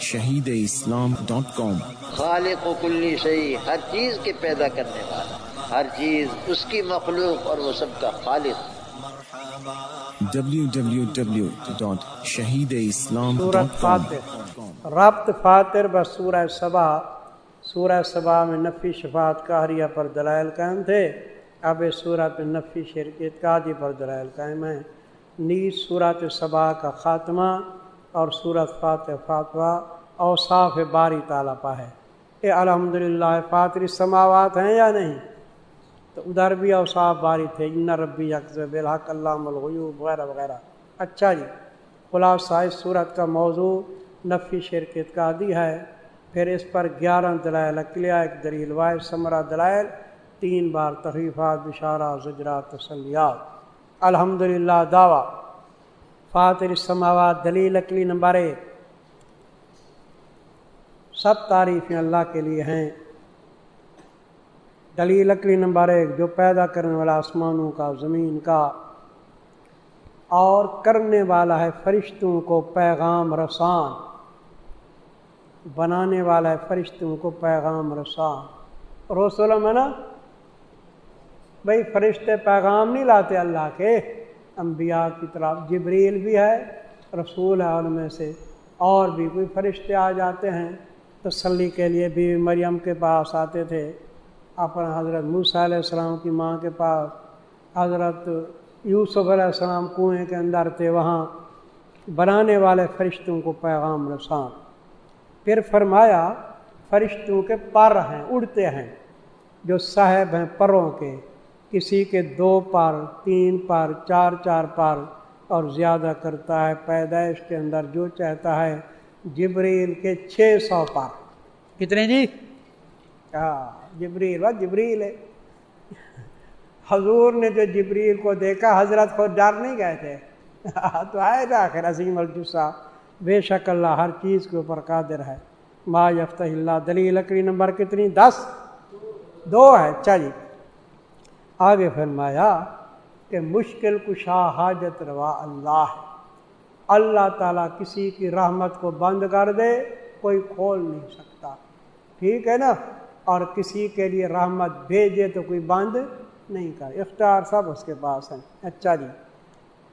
شہید اسلام ڈاٹ کام۔ خالق و کلی شہی ہر چیز کے پیدا کرنے والا ہر چیز اس کی مخلوق اور وہ سب کا خالق۔ www.shahideislam.com ربط فاتر بس سورہ سبا۔ سورہ سبا میں نفی شفاعت کاریہ پر دلائل قائم تھے۔ اب اس صورت نفی شرکت قادی پر دلائل قائم ہیں۔ نیز صورت سبا کا خاتمہ اور صورت فاتح فاتوہ اوصاف باری تعالیٰ پا ہے۔ اے الحمد للہ فاتری سماوات ہیں یا نہیں؟ تو ادھر بھی اوصاف باری تھے۔ ان ربی اکثر بالحق اللہ الغیوب، وغیرہ وغیرہ۔ اچھا جی خلاصہ اس صورت کا موضوع نفی شرکت کا عادی ہے۔ پھر اس پر گیارہ دلائل اکلیہ ایک دلیل واحد ثمرہ دلائل، تین بار تحریفات، بشارہ، زجرات، تسلیات۔ الحمد للہ دعویٰ۔ فاتر السماوات، دلیل اکلی نمبر ایک۔ سب تعریفیں اللہ کے لیے ہیں۔ دلیل اکلی نمبر ایک، جو پیدا کرنے والا آسمانوں کا، زمین کا۔ اور کرنے والا ہے فرشتوں کو پیغام رسان۔ بنانے والا ہے فرشتوں کو پیغام رسان۔ رسول میں نا؟ بھائی، فرشتے پیغام نہیں لاتے اللہ کے۔ انبیاء کی طرف، جبریل بھی ہے، رسول ہے ان میں سے، اور بھی کوئی فرشتے آ جاتے ہیں۔ تسلی کے لیے بھی مریم کے پاس آتے تھے اپنا حضرت موسیٰ علیہ السلام کی ماں کے پاس۔ حضرت یوسف علیہ السلام کنویں کے اندر تھے، وہاں بنانے والے فرشتوں کو پیغام رسان۔ پھر فرمایا، فرشتوں کے پر ہیں، اڑتے ہیں، جو صاحب ہیں پروں کے۔ کسی کے دو پر تین پر چار چار پر اور زیادہ کرتا ہے پیدائش کے اندر جو چاہتا ہے جبریل کے چھ سو پر کتنے جی؟ ہاں جبریل و جبریل ہے۔ حضور نے جو جبریل کو دیکھا حضرت کو ڈر نہیں گئے تھے۔ تو آئے گا آخر عظیم الجسا۔ بے شک اللہ ہر چیز کے اوپر قادر ہے۔ ما یفت اللہ دلی لکڑی نمبر کتنی؟ دس۔ دو ہے چلی آگے فرمایا کہ مشکل کشا حاجت روا اللہ ہے۔ اللہ تعالیٰ کسی کی رحمت کو بند کر دے، کوئی کھول نہیں سکتا۔ ٹھیک ہے نا؟ اور کسی کے لیے رحمت بھیجے تو کوئی بند نہیں کر۔ اختیار سب اس کے پاس ہیں۔ اچھا جی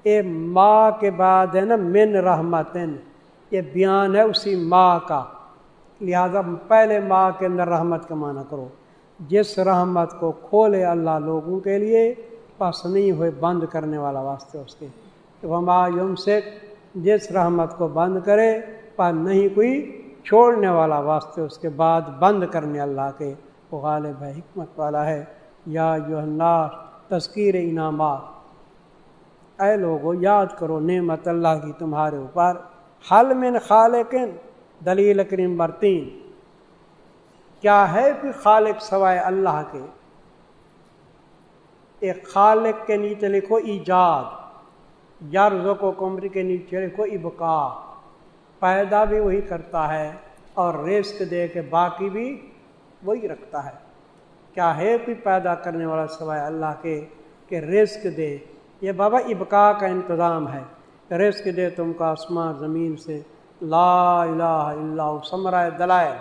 اے ماں کے بعد ہے نا، من رحمت یہ بیان ہے اسی ماں کا۔ لہذا پہلے ماں کے اندر رحمت کا معنی کرو۔ جس رحمت کو کھولے اللہ لوگوں کے لیے، پس نہیں ہوئے بند کرنے والا واسطے اس کے۔ وما یوم سے جس رحمت کو بند کرے پر نہیں کوئی چھوڑنے والا واسطے اس کے بعد بند کرنے اللہ کے۔ وہ غالب ہے، حکمت والا ہے۔ یا جو الناس، تذکیر انعامات۔ اے لوگو، یاد کرو نعمت اللہ کی تمہارے اوپر۔ حل من خالقن، دلیل کریم برتین۔ کیا ہے کہ خالق سوائے اللہ کے؟ ایک خالق کے نیچے لکھو ایجاد یارز کو کمر کے نیچے کو ابکا پیدا بھی وہی کرتا ہے اور رزق دے کے باقی بھی وہی رکھتا ہے۔ کیا ہے کوئی پیدا کرنے والا سوائے اللہ کے کہ رزق دے؟ یہ بابا ابکا کا انتظام ہے۔ رزق دے تم کا آسمان زمین سے۔ لا الہ الا سمرائے دلائے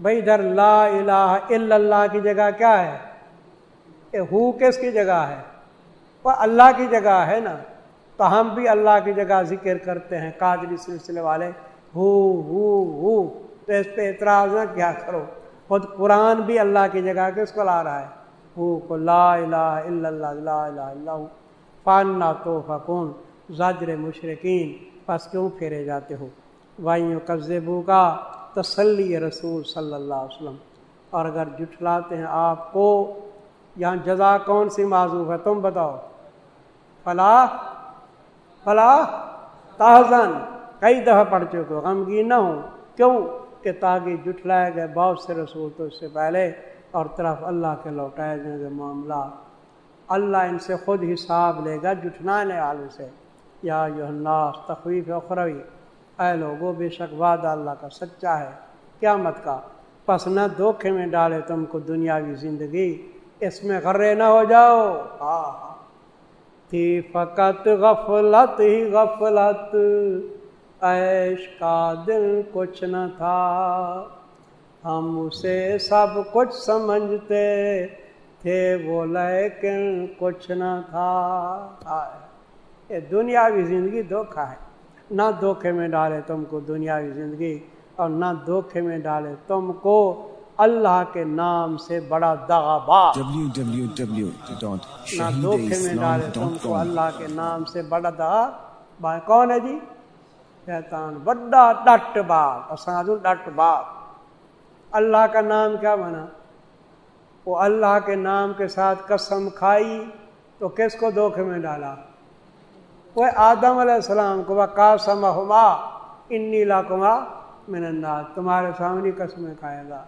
بھائی ادھر لا الہ الا اللہ کی جگہ کیا ہے؟ ہو کس کی جگہ ہے؟ وہ اللہ کی جگہ ہے نا؟ تو ہم بھی اللہ کی جگہ ذکر کرتے ہیں کاجری سلسلے والے۔ ہو ہو ہو۔ تو اس پہ اعتراض نہ کیا کرو۔ خود قرآن بھی اللہ کی جگہ کس کو لا رہا ہے؟ ہو کو لا الہ الا اللہ، لا الہ الا فانا تو فکون زاجر مشرقین پس کیوں پھیرے جاتے ہو؟ وائیوں قزبو کا تسلی رسول صلی اللہ علیہ وسلم۔ اور اگر جٹلاتے ہیں آپ کو، یہاں جزا کون سی معذوف ہے؟ تم بتاؤ۔ فلاح فلاح تازن کئی دفعہ پڑھ چکے غمگین نہ ہوں کیوں؟ کہ تاکہ جٹلائے گئے بہت سے رسول تو اس سے پہلے اور طرف اللہ کے لوٹائے جائیں گے معاملہ۔ اللہ ان سے خود حساب لے گا جٹھنانے والے سے۔ یا جو الناس، تخویف اخروی۔ اے لوگو، بے شک وعدہ اللہ کا سچا ہے۔ قیامت کا۔ پس نہ دھوکھے میں ڈالے تم کو دنیاوی زندگی۔ اس میں غرے نہ ہو جاؤ۔ تھی فقط غفلت ہی غفلت۔ عیش کا دل کچھ نہ تھا۔ ہم اسے سب کچھ سمجھتے تھے، وہ لیکن کچھ نہ تھا۔ یہ دنیاوی زندگی دھوکھا ہے۔ نہ دھوکھے میں ڈالے تم کو دنیاوی زندگی اور نہ دھوکھے میں ڈالے تم کو اللہ کے نام سے بڑا دغابا نہ دھوکھے میں ڈالے تم کو اللہ کے نام سے بڑا دغا با کون ہے جی؟ شیطان بڑا ڈٹ باغ اور ڈٹ باغ۔ اللہ کا نام کیا بنا؟ وہ اللہ کے نام کے ساتھ قسم کھائی تو کس کو دھوکھے میں ڈالا؟ وہ آدم علیہ السلام کو قاسم ہما انی لاکما من تمہارے سامنے قسمیں کھائے گا،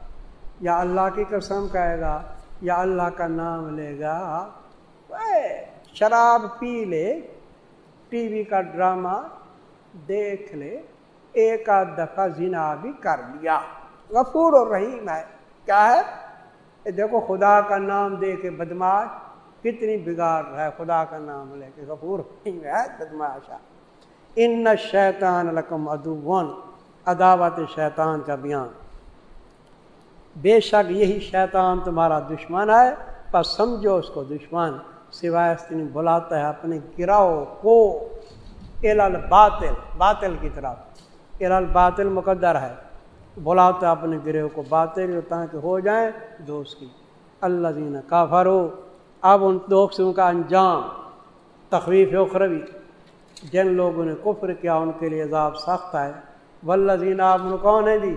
یا اللہ کی قسم کہے گا، یا اللہ کا نام لے گا۔ شراب پی لے، ٹی وی کا ڈرامہ دیکھ لے، ایک آدھ دفعہ زنا بھی کر لیا۔ غفور اور رحیم ہے۔ کیا ہے؟ دیکھو خدا کا نام دے کے بدماش کتنی بگاڑ رہا ہے، خدا کا نام لے کے غفور ہے بدماشا ان شیطان لکم ادوون عداوت شیطان کا بیان۔ بے شک یہی شیطان تمہارا دشمن ہے، پر سمجھو اس کو دشمن، سوائے بلاتا ہے اپنے گراؤ کو۔ الال باطل باطل کی طرف۔ الال باطل مقدر ہے۔ بلاتا اپنے گروہ کو باطل، تاکہ ہو جائیں دوست کی اللہ دین کافر ہو اب ان دوستوں کا انجام تخویف اخروی، جن لوگوں نے کفر کیا ان کے لیے عذاب سخت ہے۔ ولزین آپ کون ہے جی؟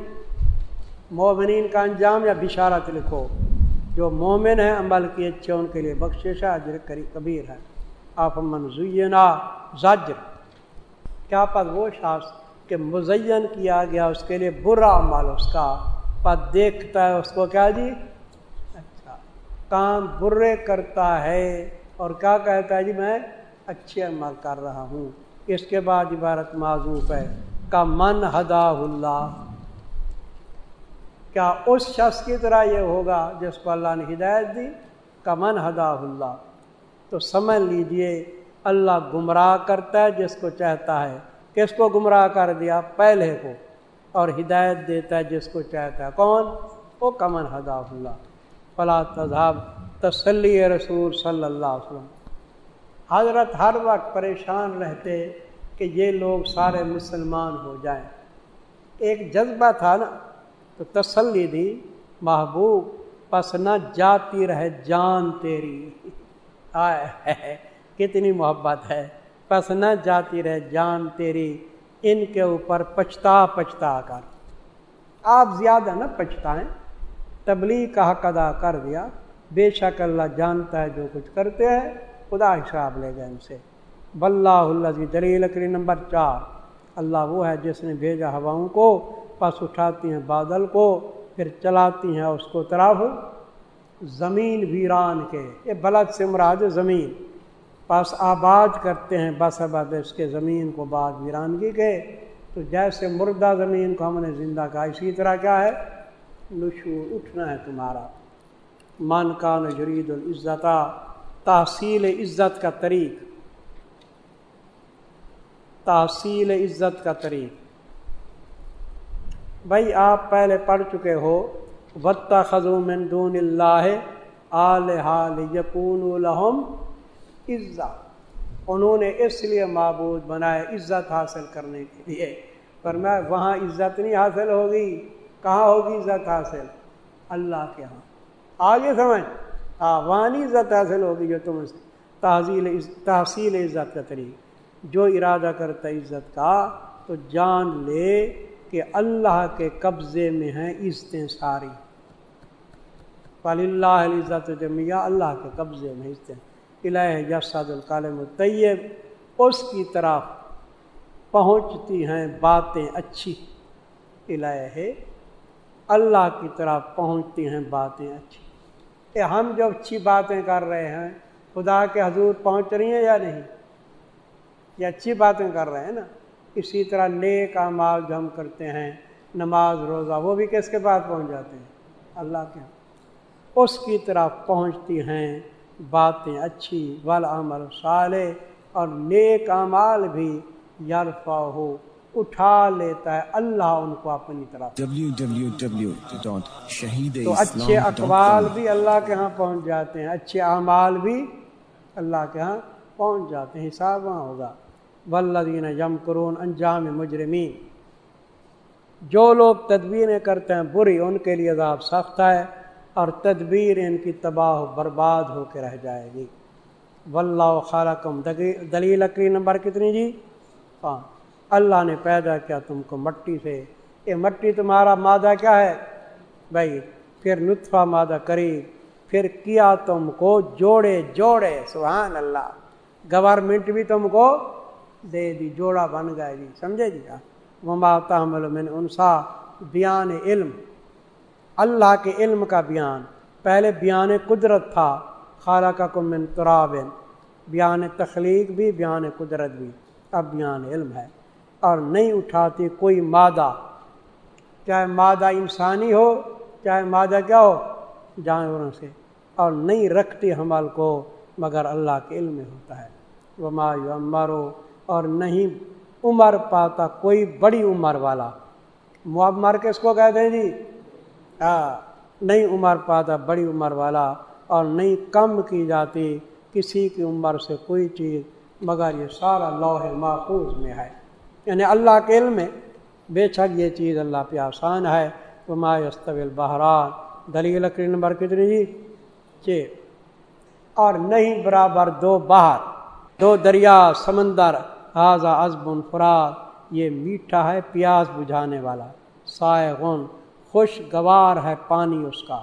مومنین کا انجام یا بشارت لکھو۔ جو مومن ہیں، عمل کی اچھے، ان کے لیے بخشش اجر کری، کبیر ہے۔ آپ منزینا زجر۔ کیا پت وہ شخص کہ مزین کیا گیا، اس کے لیے برا عمل، اس کا پت دیکھتا ہے، اس کو کیا جی؟ کام برے کرتا ہے اور کیا کہتا ہے؟ جی میں اچھے عمل کر رہا ہوں۔ اس کے بعد عبارت معذوف ہے۔ کا من ہدا اللہ۔ کیا اس شخص کی طرح یہ ہوگا جس کو اللہ نے ہدایت دی؟ کا من ہدا اللہ۔ تو سمجھ لیجیے، اللہ گمراہ کرتا ہے جس کو چاہتا ہے۔ کس کو گمراہ کر دیا؟ پہلے کو۔ اور ہدایت دیتا ہے جس کو چاہتا ہے۔ کون؟ وہ کمن ہدا اللہ۔ فلا تذہب تسلی رسول صلی اللہ علیہ وسلم۔ حضرت ہر وقت پریشان رہتے کہ یہ لوگ سارے مسلمان ہو جائیں۔ ایک جذبہ تھا نا، تو تسلی دی، محبوب، پس نہ جاتی رہے جان تیری۔ آئے، کتنی محبت ہے۔ پس نہ جاتی رہے جان تیری۔ ان کے اوپر پچھتا پچھتا کر۔ آپ زیادہ نہ پچھتائیں۔ تبلیغ کا حق ادا کر دیا۔ بے شک اللہ جانتا ہے جو کچھ کرتے ہیں، خدا حساب لے گا ان سے۔ بلّہ اللہ جی دلیل لکڑی نمبر چار۔ اللہ وہ ہے جس نے بھیجا ہواؤں کو، پس اٹھاتی ہیں بادل کو، پھر چلاتی ہیں اس کو طرف۔ زمین ویران کے، یہ بلد سے مراد زمین۔ پس آباد کرتے ہیں بس ابد اس کے زمین کو بعد ویرانگی کے۔ تو جیسے مردہ زمین کو ہم نے زندہ کہا، اسی طرح کیا ہے؟ نشور اٹھنا ہے تمہارا۔ من کا نجرید العزت، تحصیل عزت کا طریق۔ تحصیل عزت کا طریق۔ بھائی، آپ پہلے پڑھ چکے ہو۔ وط خزو من دون اللہ آل حال یقون الحم عزت انہوں نے اس لیے معبود بنائے عزت حاصل کرنے کے لیے۔ پر میں وہاں عزت نہیں حاصل ہوگی۔ کہاں ہوگی عزت حاصل؟ اللہ کے ہاں۔ آگے سمجھ۔ ہاں عزت حاصل ہوگی جو تم تحصیل تحصیل عزت کا طریق جو ارادہ کرتا عزت کا، تو جان لے کہ اللہ کے قبضے میں ہیں عزتیں ساری۔ اللہ عزت جمعہ اللہ کے قبضے میں عزتیں الہ جسد القالم الطیب۔ اس کی طرف پہنچتی ہیں باتیں اچھی۔ الہ اللہ کی طرف پہنچتی ہیں باتیں اچھی۔ اے ہم جو اچھی باتیں کر رہے ہیں، خدا کے حضور پہنچ رہی ہیں یا نہیں؟ یہ اچھی باتیں کر رہے ہیں نا۔ اسی طرح نیک اعمال جو ہم کرتے ہیں، نماز، روزہ، وہ بھی کس کے بعد پہنچ جاتے ہیں؟ اللہ کے۔ اس کی طرف پہنچتی ہیں باتیں اچھی ول عمل صالح اور نیک اعمال بھی یارفا ہو اٹھا لیتا ہے، اللہ ان کو اپنی طرف۔ تو اچھے اقوال بھی اللہ کے ہاں پہنچ جاتے ہیں، اچھے اعمال بھی اللہ کے ہاں پہنچ جاتے ہیں، حساب وہاں ہوگا۔ ولدین یم قرون انجام مجرمین۔ جو لوگ تدبیریں کرتے ہیں، بری، ان کے لیے عذاب سخت ہے اور تدبیر ان کی تباہ و برباد ہو کے رہ جائے گی۔ واللہ خالقم دلیل اکری نمبر کتنی جی؟ ہاں اللہ نے پیدا کیا تم کو مٹی سے۔ یہ مٹی تمہارا مادہ کیا ہے؟ بھائی، پھر نطفہ مادہ کری، پھر کیا تم کو جوڑے جوڑے، سبحان اللہ۔ گورنمنٹ بھی تم کو دے دی، جوڑا بن گئے جی سمجھے جی؟ وما تحمل من انسا، بیان علم۔ اللہ کے علم کا بیان۔ پہلے بیان قدرت تھا۔ خالہ کا من ترابن بیان تخلیق بھی، بیان قدرت بھی۔ اب بیان علم ہے۔ اور نہیں اٹھاتی کوئی مادہ۔ چاہے مادہ انسانی ہو، چاہے مادہ کیا ہو، جانوروں سے۔ اور نہیں رکھتی حمل کو مگر اللہ کے علم میں ہوتا ہے۔ وہ مایو اور نہیں عمر پاتا کوئی بڑی عمر والا۔ معمر کس کو کہتے ہیں جی؟ ہاں نہیں عمر پاتا بڑی عمر والا۔ اور نہیں کم کی جاتی کسی کی عمر سے کوئی چیز، مگر یہ سارا لوح محفوظ میں ہے۔ یعنی اللہ کے علم میں بے شک یہ چیز اللہ پہ آسان ہے۔ تو ماستل بہران دلی لکڑی نمبر کتنی جی؟ چھ۔ اور نہیں برابر دو باہر دو دریا، سمندر حاضہ ازب فراد یہ میٹھا ہے، پیاس بجھانے والا، سائے غن خوشگوار ہے پانی اس کا۔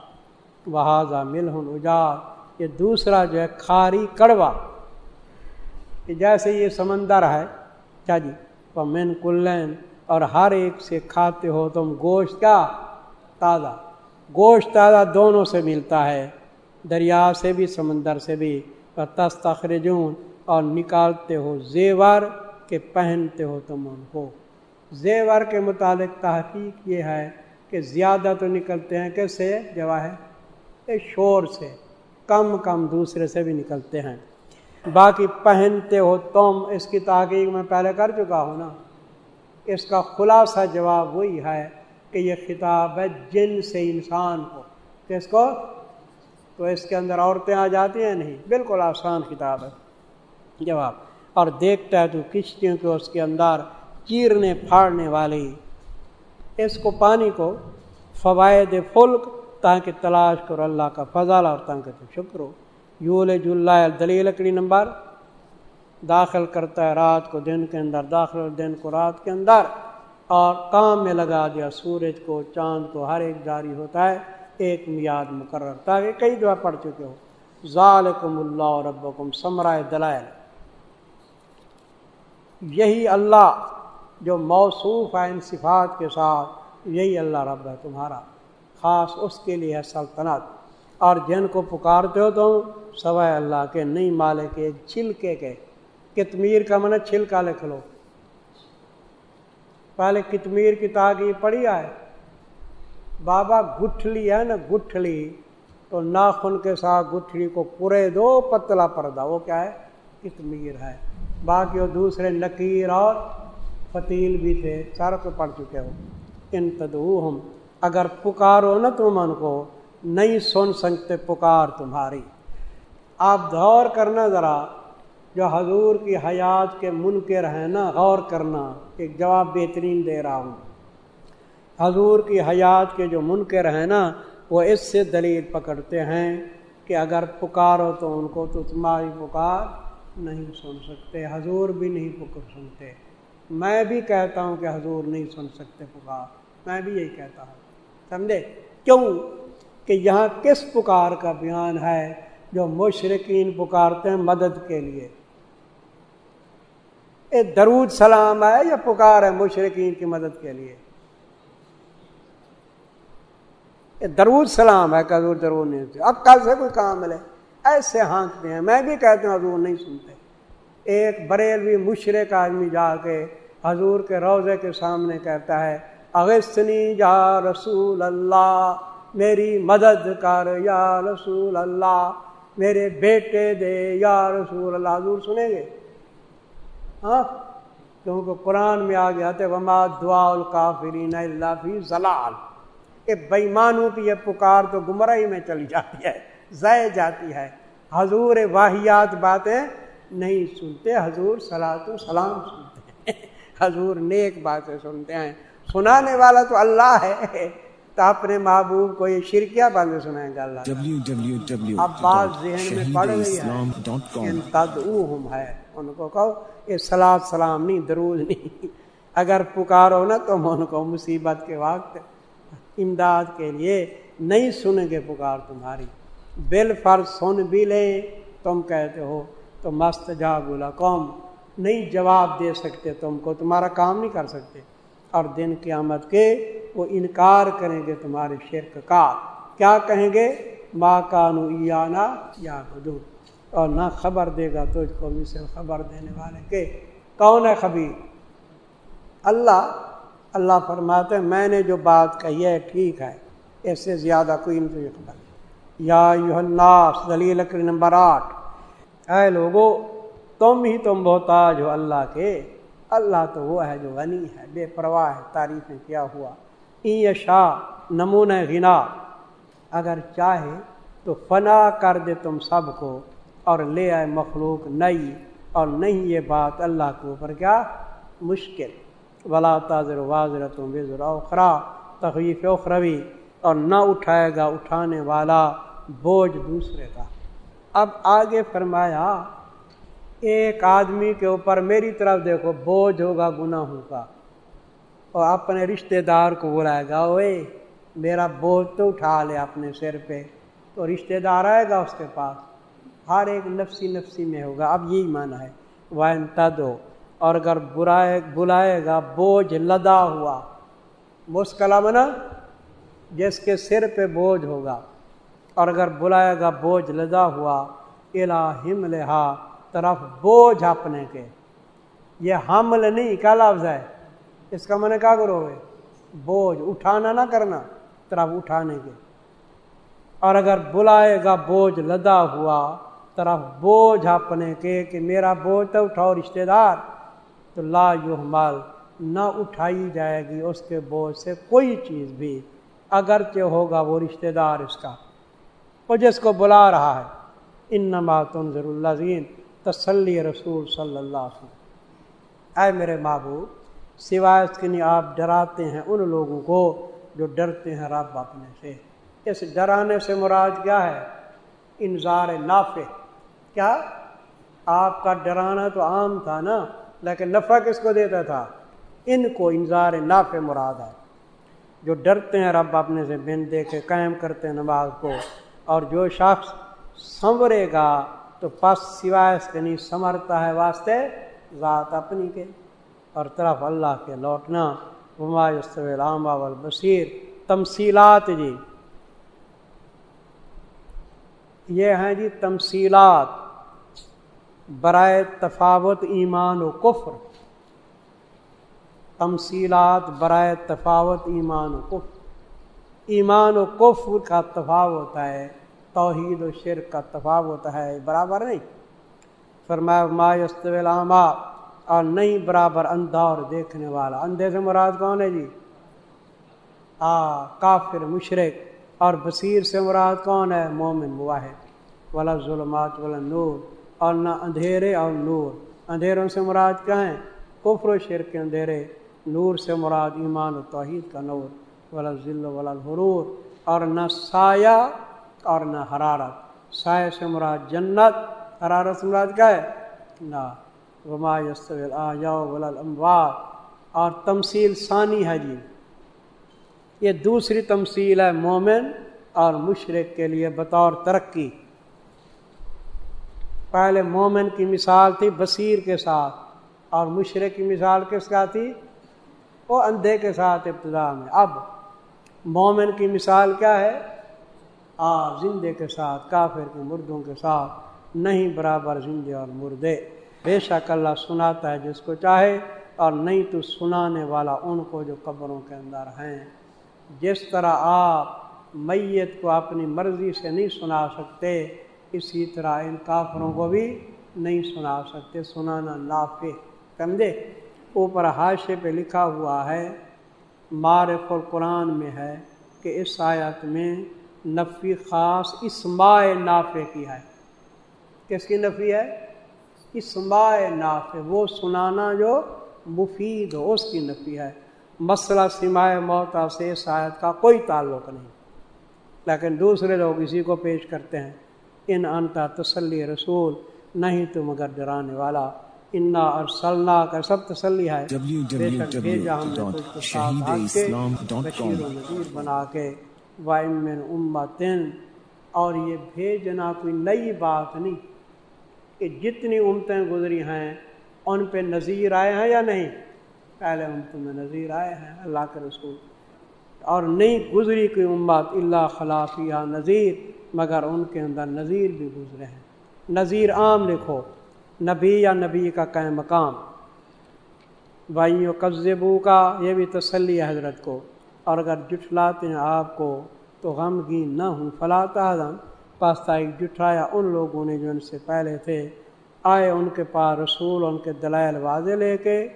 وہ ملہن اجار یہ دوسرا جو ہے، کھاری کڑوا۔ جیسے یہ سمندر ہے کیا جی من کلین، اور ہر ایک سے کھاتے ہو تم گوشت کیا تازہ۔ گوشت تازہ دونوں سے ملتا ہے، دریا سے بھی، سمندر سے بھی۔ اور تستخرجون اور نکالتے ہو زیور کہ پہنتے ہو تم ان کو۔ زیور کے متعلق تحقیق یہ ہے کہ زیادہ تو نکلتے ہیں کیسے جواہر شور سے۔ کم کم دوسرے سے بھی نکلتے ہیں۔ باقی پہنتے ہو تم، اس کی تحقیق میں پہلے کر چکا ہوں نا۔ اس کا خلاصہ جواب وہی ہے کہ یہ خطاب ہے جن سے انسان کو۔ کس کو؟ تو اس کے اندر عورتیں آ جاتی ہیں نہیں؟ بالکل آسان کتاب ہے۔ جواب، اور دیکھتا ہے تو کشتیوں کے اس کے اندر چیرنے پھاڑنے والی۔ اس کو پانی کو فوائد فلک، تاکہ تلاش کرو اللہ کا فضل اور تاکہ تو شکر ہو۔ یول جلائے دلی لکڑی نمبر داخل کرتا ہے رات کو دن کے اندر، داخل دن کو رات کے اندر۔ اور کام میں لگا دیا، سورج کو، چاند کو، ہر ایک جاری ہوتا ہے، ایک میاد مقرر۔ تاکہ کئی دعا پڑھ چکے ہو۔ ظالکم اللہ ربکم، سمرائے دلائل۔ یہی اللہ جو موصوف ہے ان صفات کے ساتھ، یہی اللہ رب ہے تمہارا۔ خاص اس کے لیے ہے سلطنت۔ اور جن کو پکارتے ہو تم سوائے اللہ کے، نہیں مالے کے چھلکے کے۔ کتمیر کا من چھلکا لکھ لو۔ پہلے کتمیر کی تاغی پڑی آئے۔ بابا گٹھلی ہے نا، گٹھلی۔ تو ناخن کے ساتھ گٹھلی کو پورے دو پتلا پردہ، وہ کیا ہے؟ کتمیر ہے۔ باقی وہ دوسرے نکیر اور فتیل بھی تھے، سارا کو پڑھ چکے ہو۔ ان تدو ہم اگر پکارو نا تم ان کو، نہیں سن سکتے پکار تمہاری۔ آپ غور کرنا ذرا، جو حضور کی حیات کے منکر ہیں نا، غور کرنا، ایک جواب بہترین دے رہا ہوں۔ حضور کی حیات کے جو منکر ہیں نا، وہ اس سے دلیل پکڑتے ہیں کہ اگر پکارو تو ان کو تو تمہاری پکار نہیں سن سکتے، حضور بھی نہیں پکڑ سنتے۔ میں بھی کہتا ہوں کہ حضور نہیں سن سکتے پکار، میں بھی یہی کہتا ہوں۔ سمجھے؟ کیوں؟ کہ یہاں کس پکار کا بیان ہے؟ جو مشرقین پکارتے ہیں مدد کے لیے۔ درود سلام ہے یا پکار ہے مشرقین کی مدد کے لیے؟ درود سلام ہے کہ حضور نہیں سنتے۔ اب کل سے کوئی کام ملے۔ ایسے ہانکتے ہیں۔ میں بھی کہتا ہوں حضور نہیں سنتے۔ ایک بریلوی مشرق آدمی جا کے حضور کے روزے کے سامنے کہتا ہے اغسنی جا رسول اللہ، میری مدد کر یا رسول اللہ۔ میرے بیٹے دے، یا رسول اللہ، حضور سنیں گے؟ ہاں؟ کیونکہ قرآن میں آ گیا تھے وما دعا الکافرین اللہ فی زلال کہ بےمانوں کی یہ پکار تو گمراہی میں چلی جاتی ہے، ضائع جاتی ہے۔ حضور واحیات باتیں نہیں سنتے، حضور سلاۃ السلام سنتے ہیں۔ حضور نیک باتیں سنتے ہیں۔ سنانے والا تو اللہ ہے۔ تو اپنے محبوب کو یہ شرکیا بند سنائیں گا اللہ اب بات ذہن میں پڑ گئی ہے ان کو کہو یہ سلاد سلام نہیں درود نہیں۔ اگر پکارو نا تم ان کو مصیبت کے وقت امداد کے لیے نہیں سنیں گے پکار تمہاری۔ بل فر سن بھی لیں تم کہتے ہو تو مست جا بولا قوم۔ نہیں جواب دے سکتے تم کو تمہارا کام نہیں کر سکتے۔ اور دن قیامت کے وہ انکار کریں گے تمہارے شرک کا۔ کیا کہیں گے؟ ماں کانو ایانا یا بدو اور نہ خبر دے گا تو کو بھی سے خبر دینے والے کے۔ کون ہے خبیر؟ اللہ۔ اللہ فرماتے ہیں، میں نے جو بات کہی ہے، ٹھیک ہے۔ اس سے زیادہ کوئی نہیں خبر یا الناس، دلیل لکڑی نمبر آٹھ۔ اے لوگو، تم ہی تم بہتاج ہو اللہ کے۔ اللہ تو وہ ہے جو غنی ہے، بے پرواہ ہے، تعریفیں کیا ہوا۔ این شاہ نمون غنا۔ اگر چاہے تو فنا کر دے تم سب کو اور لے آئے مخلوق نئی اور نہیں یہ بات اللہ کے اوپر کیا؟ مشکل۔ ولا تاضر واضر تم بزر اوخرا تخویف اخروی اور نہ اٹھائے گا اٹھانے والا بوجھ دوسرے کا۔ اب آگے فرمایا، ایک آدمی کے اوپر میری طرف دیکھو، بوجھ ہوگا، گناہوں کا۔ اور اپنے رشتہ دار کو بلائے گا، اوے، میرا بوجھ تو اٹھا لے اپنے سر پہ۔ تو رشتہ دار آئے گا اس کے پاس۔ ہر ایک نفسی نفسی میں ہوگا۔ اب یہی مانا ہے۔ وائن تدو اور اگر برائے، بلائے گا، بوجھ لدا ہوا۔ مسکلا منا، جس کے سر پہ بوجھ ہوگا۔ اور اگر بلائے گا، بوجھ لدا ہوا الہم لہا طرف بوجھ اپنے کے۔ یہ حمل نہیں کیا لفظ ہے۔ اس کا من کیا کرو گے بوجھ، اٹھانا نہ کرنا طرف اٹھانے کے۔ اور اگر بلائے گا بوجھ لدا ہوا طرف بوجھ اپنے کے کہ میرا بوجھ تو اٹھاؤ رشتے دار، تو لا یو مال نہ اٹھائی جائے گی اس کے بوجھ سے کوئی چیز بھی۔ اگرچہ ہوگا وہ رشتے دار اس کا۔ وہ جس کو بلا رہا ہے۔ ان نماتن ضرور اللہ تسلی رسول صلی اللہ علیہ وسلم۔ اے میرے محبوب سوائے اس کے لیے آپ ڈراتے ہیں ان لوگوں کو جو ڈرتے ہیں رب اپنے سے۔ اس ڈرانے سے مراد کیا ہے؟ انظار نافع۔ کیا؟ آپ کا ڈرانا تو عام تھا نا، لیکن نفع کس کو دیتا تھا؟ ان کو انظار نافع مراد ہے۔ جو ڈرتے ہیں رب اپنے سے، بن دے کے قائم کرتے ہیں نماز کو، اور جو شخص سنورے گا تو پس سوائے اس کے نہیں، سنورتا ہے واسطے ذات اپنی کے۔ اور طرف اللہ کے لوٹنا وال بصیر تمثیلات جی۔ یہ ہیں جی تمثیلات، برائے تفاوت ایمان و کفر۔ تمثیلات، برائے تفاوت ایمان و کفر۔ ایمان و کفر کا تفاوت ہے، توحید و شرک کا تفاوت ہے، برابر نہیں۔ فرمایا ما اور نہیں برابر اندھا اور دیکھنے والا۔ اندھے سے مراد کون ہے جی؟ آ، کافر مشرق اور بصیر سے مراد کون ہے؟ مومن واحد ولا ظلمات، ولا نور۔ اور نہ اندھیرے اور نور۔ اندھیروں سے مراد کیا ہیں؟ کفر و شیر کے اندھیرے۔ نور سے مراد ایمان و توحید کا نور۔ ولا ذل، ولا الحرور اور نہ سایہ اور نہ حرارت۔ سایہ سے مراد جنت، حرارت سے مراد کیا ہے؟ نہ وما ولا الاموات اور تمثیل ثانی ہے جی۔ یہ دوسری تمثیل ہے مومن اور مشرق کے لیے بطور ترقی۔ پہلے مومن کی مثال تھی بصیر کے ساتھ اور مشرق کی مثال کس کا تھی؟ وہ اندھے کے ساتھ ابتدا میں۔ اب مومن کی مثال کیا ہے؟ آ، زندے کے ساتھ، کافر کے مردوں کے ساتھ، نہیں برابر زندے اور مردے۔ بے شک اللہ سناتا ہے جس کو چاہے، اور نہیں تو سنانے والا ان کو جو قبروں کے اندر ہیں۔ جس طرح آپ میت کو اپنی مرضی سے نہیں سنا سکتے، اسی طرح ان کافروں کو بھی نہیں سنا سکتے۔ سنانا نافع، سمجھے؟ اوپر حاشے پہ لکھا ہوا ہے، معرف القرآن میں ہے کہ اس آیت میں نفی خاص اسماع نافع کی ہے۔ کس کی نفی ہے؟ اسماع نافع وہ سنانا جو مفید ہو اس کی نفی ہے۔ مسئلہ سماع موتا سے آیت کا کوئی تعلق نہیں۔ لیکن دوسرے لوگ اسی کو پیش کرتے ہیں۔ ان انتا تسلی رسول نہیں تو مگر ڈرانے والا۔ انا اور سلنا کا سب تسلی ہے۔ بنا کے وائمن امتن اور یہ بھیجنا کوئی نئی بات نہیں۔ کہ جتنی امتیں گزری ہیں، ان پہ نظیر آئے ہیں یا نہیں؟ پہلے امتوں میں نظیر آئے ہیں، اللہ کے رسول۔ اور نہیں گزری کوئی امت اللہ خلافیہ نظیر، مگر ان کے اندر نظیر بھی گزرے ہیں۔ نظیر عام لکھو، نبی یا نبی کا قائم مقام۔ بھائیوں قبضبو کا یہ بھی تسلی ہے حضرت کو۔ اور اگر جٹلاتے ہیں آپ کو، تو غمگین نہ ہوں فلاں پاستہ جٹھایا ان لوگوں نے جو ان سے پہلے تھے۔ آئے ان کے پاس رسول، ان کے دلائل واضح لے کے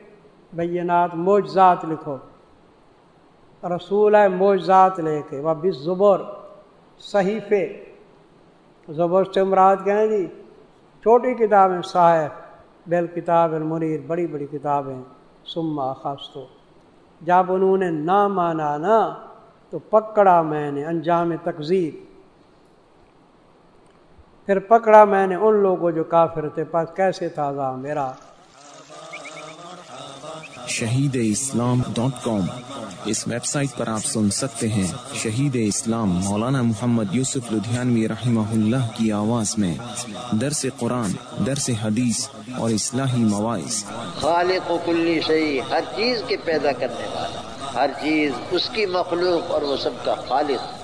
بینات موجزات لکھو۔ رسول ہے موجزات لے کے۔ وہ بس زبر، صحیفے۔ زبر سے مراد کہیں جی؟ چھوٹی کتابیں صاحب۔ بیل کتاب المریر بڑی بڑی کتابیں سما خاص تو جب انہوں نے نہ مانا نا، تو پکڑا میں نے، انجام تقزیر پھر پکڑا میں نے ان لوگوں جو کافر تھے پاس کیسے تھا میرا؟ Shaheed Islam dot com. اس ویب سائٹ پر آپ سن سکتے ہیں شہید اسلام مولانا محمد یوسف لدھیانوی رحمہ اللہ کی آواز میں۔ درس قرآن درس حدیث اور اصلاحی مواعث۔ خالق و کلی شہی ہر چیز کے پیدا کرنے والا ہر چیز اس کی مخلوق اور وہ سب کا خالق۔